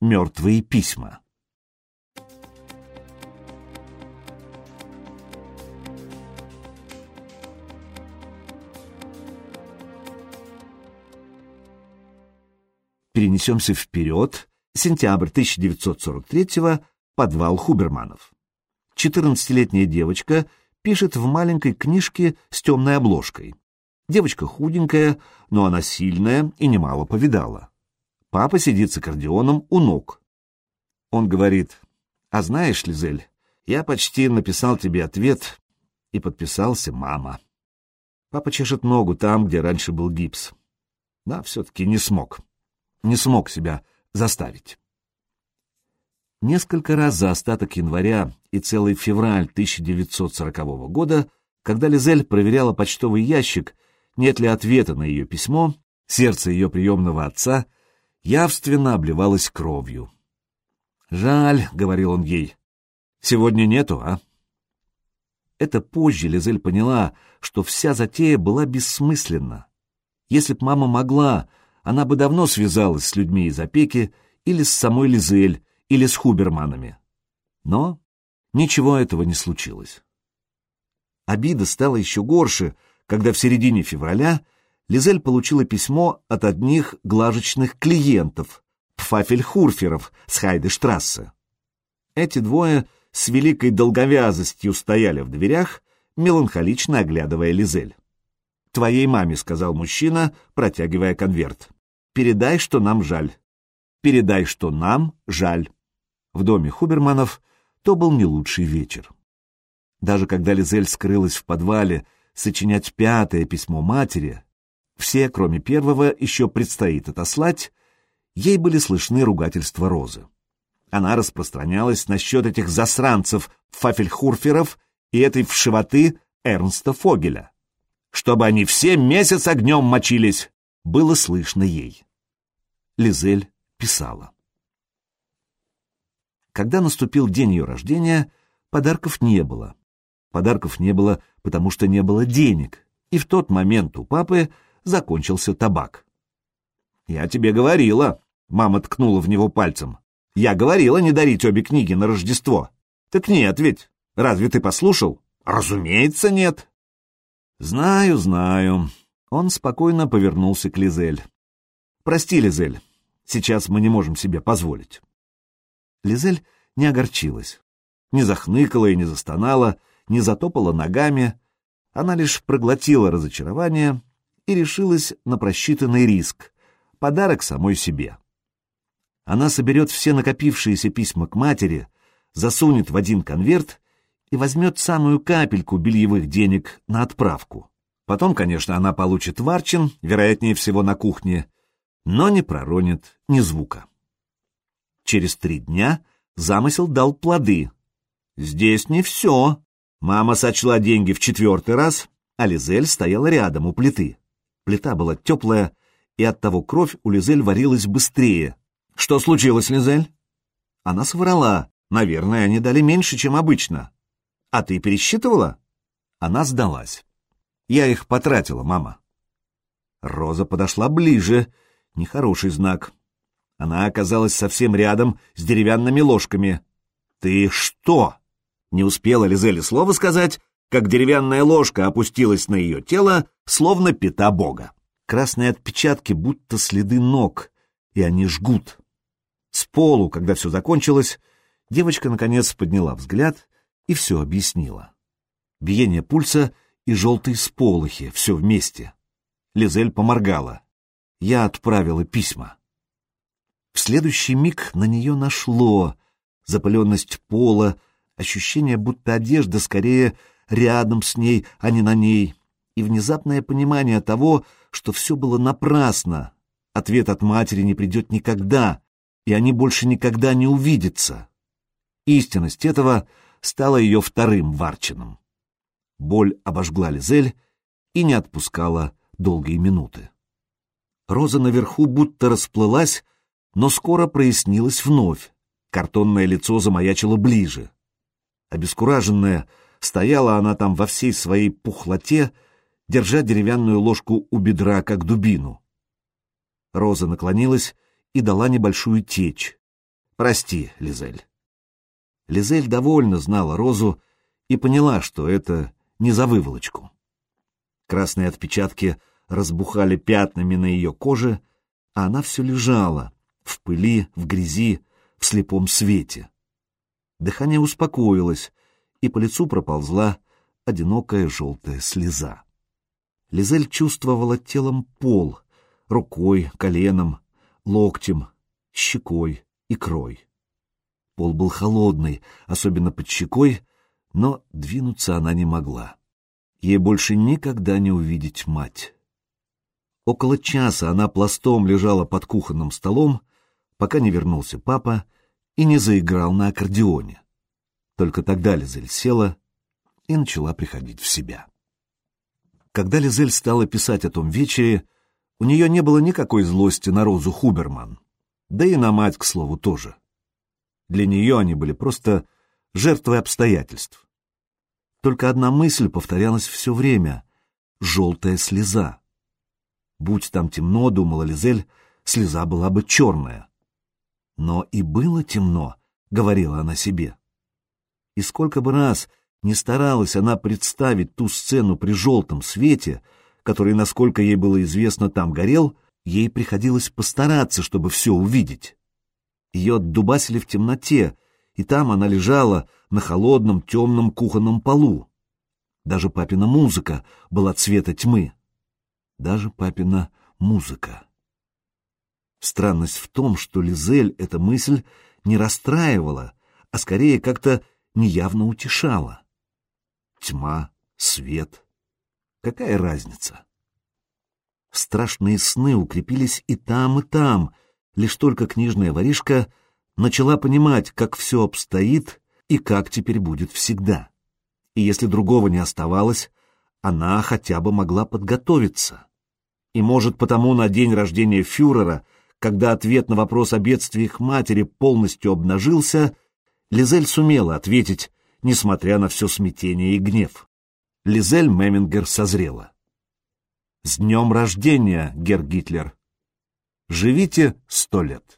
Мертвые письма. Перенесемся вперед, сентябрь 1943-го, подвал Хуберманов. 14-летняя девочка пишет в маленькой книжке с темной обложкой. Девочка худенькая, но она сильная и немало повидала. Папа сидит с аккордеоном у ног. Он говорит, «А знаешь, Лизель, я почти написал тебе ответ и подписался «мама». Папа чешет ногу там, где раньше был гипс. Да, все-таки не смог. Не смог себя заставить. Несколько раз за остаток января и целый февраль 1940 года, когда Лизель проверяла почтовый ящик, нет ли ответа на ее письмо, сердце ее приемного отца явственно обливалось кровью. «Жаль», — говорил он ей, — «сегодня нету, а?» Это позже Лизель поняла, что вся затея была бессмысленна. Если б мама могла, она бы давно связалась с людьми из опеки или с самой Лизель, или с Хуберманами. Но ничего этого не случилось. Обида стала еще горше, когда в середине февраля Лизель получила письмо от одних глажечных клиентов, пфафельхурферов с Хайдештрассе. Эти двое с великой долговязостью стояли в дверях, меланхолично оглядывая Лизель. «Твоей маме», — сказал мужчина, протягивая конверт. «Передай, что нам жаль. Передай, что нам жаль» в доме Хуберманов, то был не лучший вечер. Даже когда Лизель скрылась в подвале сочинять пятое письмо матери, все, кроме первого, еще предстоит отослать, ей были слышны ругательства Розы. Она распространялась насчет этих засранцев, фафельхурферов и этой вшивоты Эрнста Фогеля. Чтобы они все месяц огнем мочились, было слышно ей. Лизель писала. Когда наступил день ее рождения, подарков не было. Подарков не было, потому что не было денег, и в тот момент у папы закончился табак. «Я тебе говорила», — мама ткнула в него пальцем. «Я говорила не дарить обе книги на Рождество». «Так нет ведь. Разве ты послушал?» «Разумеется, нет». «Знаю, знаю». Он спокойно повернулся к Лизель. «Прости, Лизель, сейчас мы не можем себе позволить». Лизель не огорчилась, не захныкала и не застонала, не затопала ногами, она лишь проглотила разочарование и решилась на просчитанный риск — подарок самой себе. Она соберет все накопившиеся письма к матери, засунет в один конверт и возьмет самую капельку бельевых денег на отправку. Потом, конечно, она получит варчин, вероятнее всего на кухне, но не проронит ни звука. Через три дня замысел дал плоды. Здесь не все. Мама сочла деньги в четвертый раз, а Лизель стояла рядом у плиты. Плита была теплая, и оттого кровь у Лизель варилась быстрее. «Что случилось, Лизель?» Она соврала. «Наверное, они дали меньше, чем обычно». «А ты пересчитывала?» Она сдалась. «Я их потратила, мама». Роза подошла ближе. Нехороший знак. Она оказалась совсем рядом с деревянными ложками. «Ты что?» Не успела Лизели слово сказать, как деревянная ложка опустилась на ее тело, словно пята бога. Красные отпечатки, будто следы ног, и они жгут. С полу, когда все закончилось, девочка, наконец, подняла взгляд и все объяснила. Биение пульса и желтые сполохи, все вместе. Лизель поморгала. Я отправила письма. В следующий миг на нее нашло запыленность пола, ощущение, будто одежда скорее рядом с ней, а не на ней, и внезапное понимание того, что все было напрасно. Ответ от матери не придет никогда, и они больше никогда не увидятся. Истинность этого стала ее вторым варчином. Боль обожгла Лизель и не отпускала долгие минуты. Роза наверху будто расплылась, но скоро прояснилось вновь. Картонное лицо замаячило ближе. Обескураженная, стояла она там во всей своей пухлоте, держа деревянную ложку у бедра, как дубину. Роза наклонилась и дала небольшую течь. Прости, Лизель. Лизель довольно знала Розу и поняла, что это не за выволочку. Красные отпечатки разбухали пятнами на ее коже, а она все лежала, в пыли, в грязи, в слепом свете. Дыхание успокоилось, и по лицу проползла одинокая желтая слеза. Лизель чувствовала телом пол, рукой, коленом, локтем, щекой, икрой. Пол был холодный, особенно под щекой, но двинуться она не могла. Ей больше никогда не увидеть мать. Около часа она пластом лежала под кухонным столом, пока не вернулся папа и не заиграл на аккордеоне. Только тогда Лизель села и начала приходить в себя. Когда Лизель стала писать о том вечере, у нее не было никакой злости на Розу Хуберман, да и на мать, к слову, тоже. Для нее они были просто жертвой обстоятельств. Только одна мысль повторялась все время — желтая слеза. Будь там темно, думала Лизель, слеза была бы черная. Но и было темно, говорила она себе. И сколько бы раз не старалась она представить ту сцену при желтом свете, который, насколько ей было известно, там горел, ей приходилось постараться, чтобы все увидеть. Ее отдубасили в темноте, и там она лежала на холодном темном кухонном полу. Даже папина музыка была цвета тьмы. Даже папина музыка. Странность в том, что Лизель эта мысль не расстраивала, а скорее как-то неявно утешала. Тьма, свет. Какая разница? Страшные сны укрепились и там, и там, лишь только книжная воришка начала понимать, как все обстоит и как теперь будет всегда. И если другого не оставалось, она хотя бы могла подготовиться. И, может, потому на день рождения фюрера, когда ответ на вопрос о бедствиях матери полностью обнажился, Лизель сумела ответить, несмотря на все смятение и гнев. Лизель Мемингер созрела. «С днем рождения, Герр Гитлер! Живите сто лет!»